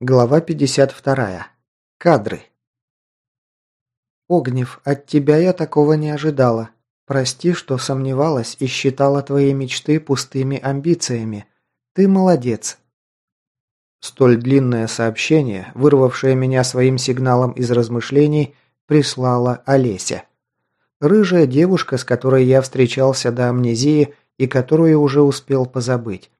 Глава 52. Кадры. Огнев, от тебя я такого не ожидала. Прости, что сомневалась и считала твои мечты пустыми амбициями. Ты молодец. Столь длинное сообщение, вырвавшее меня своим сигналом из размышлений, прислала Олеся. Рыжая девушка, с которой я встречался до амнезии и которую уже успел позабыть.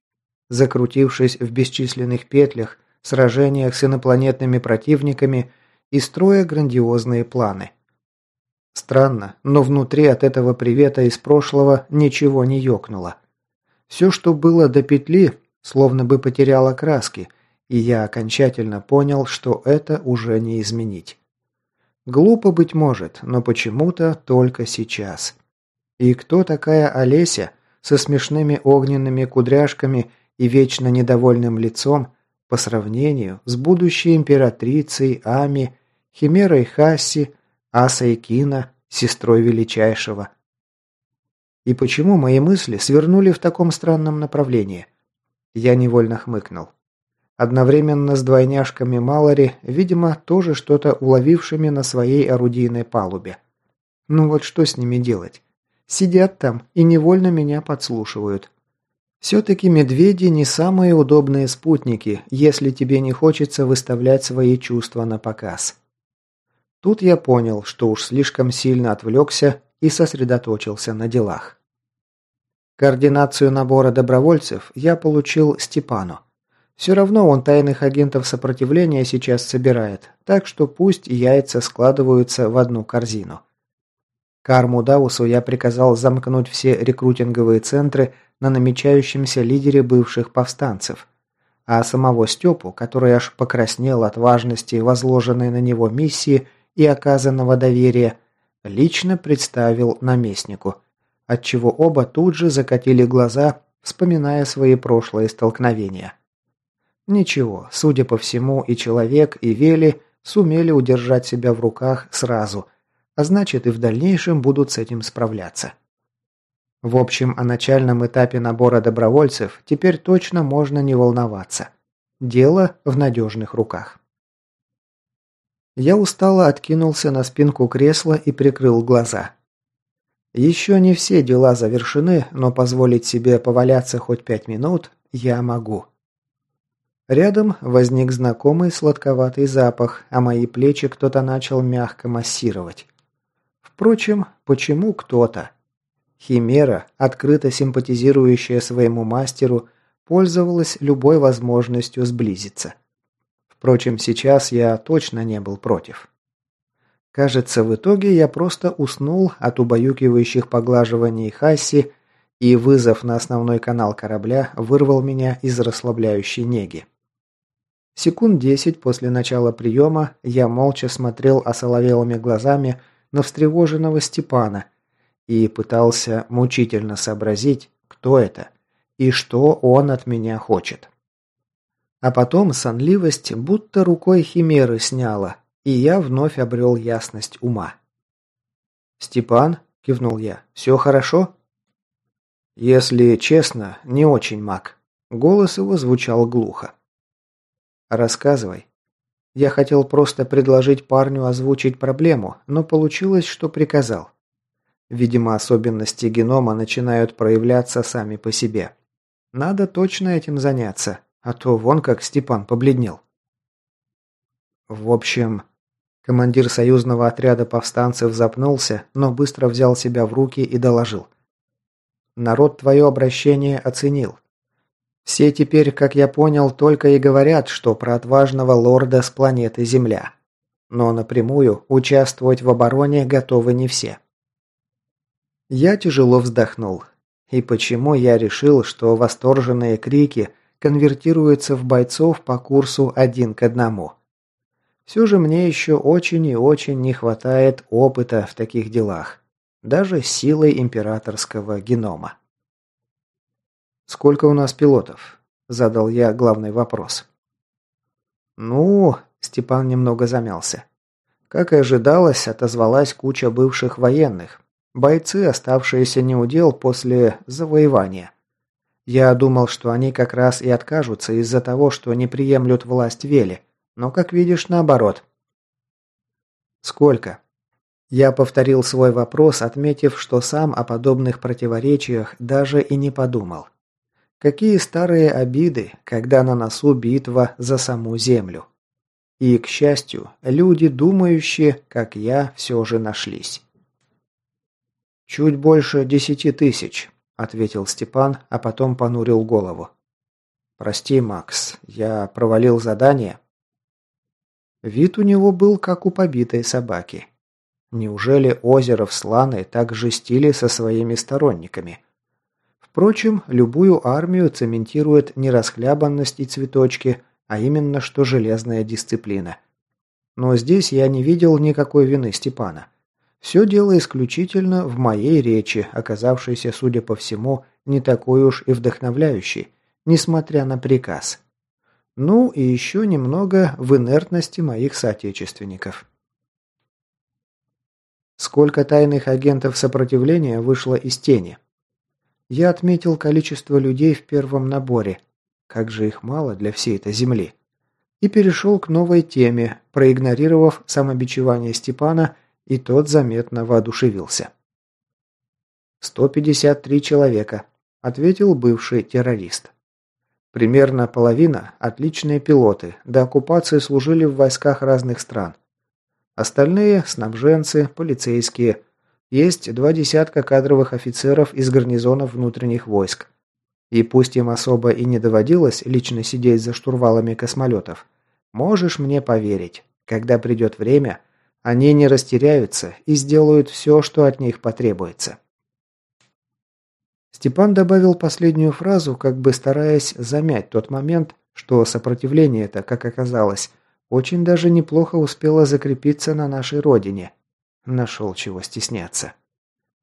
Закрутившись в бесчисленных петлях, сражениях с инопланетными противниками и строя грандиозные планы. Странно, но внутри от этого привета из прошлого ничего не ёкнуло. Все, что было до петли, словно бы потеряло краски, и я окончательно понял, что это уже не изменить. Глупо быть может, но почему-то только сейчас. И кто такая Олеся со смешными огненными кудряшками и вечно недовольным лицом, по сравнению с будущей императрицей Ами, Химерой Хасси, Асой Кина, сестрой величайшего. И почему мои мысли свернули в таком странном направлении? Я невольно хмыкнул. Одновременно с двойняшками Малори, видимо, тоже что-то уловившими на своей орудийной палубе. Ну вот что с ними делать? Сидят там и невольно меня подслушивают. Все-таки медведи не самые удобные спутники, если тебе не хочется выставлять свои чувства на показ. Тут я понял, что уж слишком сильно отвлекся и сосредоточился на делах. Координацию набора добровольцев я получил Степану. Все равно он тайных агентов сопротивления сейчас собирает, так что пусть яйца складываются в одну корзину. Карму Даусу я приказал замкнуть все рекрутинговые центры на намечающемся лидере бывших повстанцев. А самого Степу, который аж покраснел от важности возложенной на него миссии и оказанного доверия, лично представил наместнику, отчего оба тут же закатили глаза, вспоминая свои прошлые столкновения. Ничего, судя по всему, и человек, и Вели сумели удержать себя в руках сразу, а значит и в дальнейшем будут с этим справляться. В общем, о начальном этапе набора добровольцев теперь точно можно не волноваться. Дело в надежных руках. Я устало откинулся на спинку кресла и прикрыл глаза. Еще не все дела завершены, но позволить себе поваляться хоть пять минут я могу. Рядом возник знакомый сладковатый запах, а мои плечи кто-то начал мягко массировать. Впрочем, почему кто-то? Химера, открыто симпатизирующая своему мастеру, пользовалась любой возможностью сблизиться. Впрочем, сейчас я точно не был против. Кажется, в итоге я просто уснул от убаюкивающих поглаживаний Хасси, и вызов на основной канал корабля вырвал меня из расслабляющей неги. Секунд десять после начала приема я молча смотрел осоловелыми глазами на встревоженного Степана – и пытался мучительно сообразить, кто это и что он от меня хочет. А потом сонливость будто рукой химеры сняла, и я вновь обрел ясность ума. «Степан?» – кивнул я. «Все хорошо?» «Если честно, не очень, маг». Голос его звучал глухо. «Рассказывай». Я хотел просто предложить парню озвучить проблему, но получилось, что приказал. Видимо, особенности генома начинают проявляться сами по себе. Надо точно этим заняться, а то вон как Степан побледнел. В общем, командир союзного отряда повстанцев запнулся, но быстро взял себя в руки и доложил. Народ твое обращение оценил. Все теперь, как я понял, только и говорят, что про отважного лорда с планеты Земля. Но напрямую участвовать в обороне готовы не все. Я тяжело вздохнул. И почему я решил, что восторженные крики конвертируются в бойцов по курсу один к одному? Все же мне еще очень и очень не хватает опыта в таких делах. Даже силой императорского генома. «Сколько у нас пилотов?» – задал я главный вопрос. «Ну...» – Степан немного замялся. Как и ожидалось, отозвалась куча бывших военных, Бойцы, оставшиеся неудел после завоевания. Я думал, что они как раз и откажутся из-за того, что не приемлют власть Вели. Но, как видишь, наоборот. Сколько? Я повторил свой вопрос, отметив, что сам о подобных противоречиях даже и не подумал. Какие старые обиды, когда на носу битва за саму землю. И, к счастью, люди, думающие, как я, все же нашлись. «Чуть больше десяти тысяч», — ответил Степан, а потом понурил голову. «Прости, Макс, я провалил задание». Вид у него был, как у побитой собаки. Неужели Озеров с Ланой так жестили со своими сторонниками? Впрочем, любую армию цементирует не расхлябанность и цветочки, а именно что железная дисциплина. Но здесь я не видел никакой вины Степана. Все дело исключительно в моей речи, оказавшейся, судя по всему, не такой уж и вдохновляющей, несмотря на приказ. Ну и еще немного в инертности моих соотечественников. Сколько тайных агентов сопротивления вышло из тени? Я отметил количество людей в первом наборе. Как же их мало для всей этой земли. И перешел к новой теме, проигнорировав самобичевание Степана, и тот заметно воодушевился. «153 человека», — ответил бывший террорист. Примерно половина – отличные пилоты, до оккупации служили в войсках разных стран. Остальные – снабженцы, полицейские, есть два десятка кадровых офицеров из гарнизонов внутренних войск. И пусть им особо и не доводилось лично сидеть за штурвалами космолетов, можешь мне поверить, когда придет время, они не растеряются и сделают все, что от них потребуется. Степан добавил последнюю фразу, как бы стараясь замять тот момент, что сопротивление это, как оказалось, очень даже неплохо успело закрепиться на нашей родине – Нашел чего стесняться.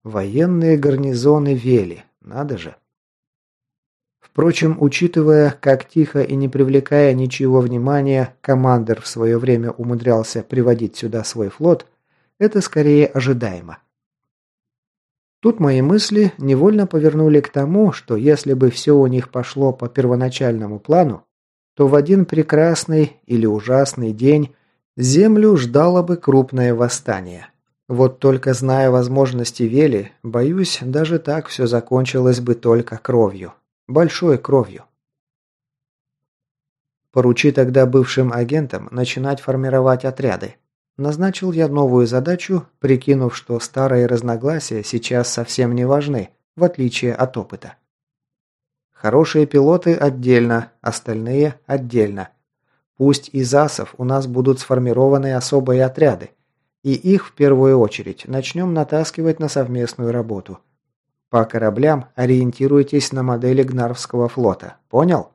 Военные гарнизоны Вели, надо же. Впрочем, учитывая, как тихо и не привлекая ничего внимания, командир в свое время умудрялся приводить сюда свой флот, это скорее ожидаемо. Тут мои мысли невольно повернули к тому, что если бы все у них пошло по первоначальному плану, то в один прекрасный или ужасный день Землю ждало бы крупное восстание. Вот только зная возможности Вели, боюсь, даже так все закончилось бы только кровью. Большой кровью. Поручи тогда бывшим агентам начинать формировать отряды. Назначил я новую задачу, прикинув, что старые разногласия сейчас совсем не важны, в отличие от опыта. Хорошие пилоты отдельно, остальные отдельно. Пусть из асов у нас будут сформированы особые отряды, и их в первую очередь начнем натаскивать на совместную работу. По кораблям ориентируйтесь на модели Гнарвского флота. Понял?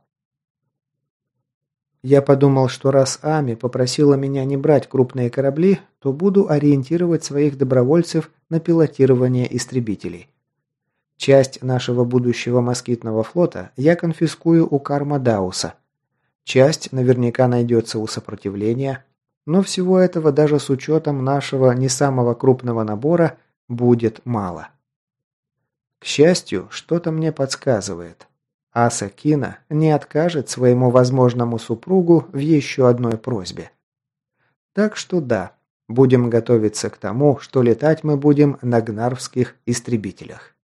Я подумал, что раз Ами попросила меня не брать крупные корабли, то буду ориентировать своих добровольцев на пилотирование истребителей. Часть нашего будущего москитного флота я конфискую у Карма Дауса. Часть наверняка найдется у сопротивления, но всего этого даже с учетом нашего не самого крупного набора будет мало. Счастью, что-то мне подсказывает. Аса Кина не откажет своему возможному супругу в еще одной просьбе. Так что да, будем готовиться к тому, что летать мы будем на гнарвских истребителях.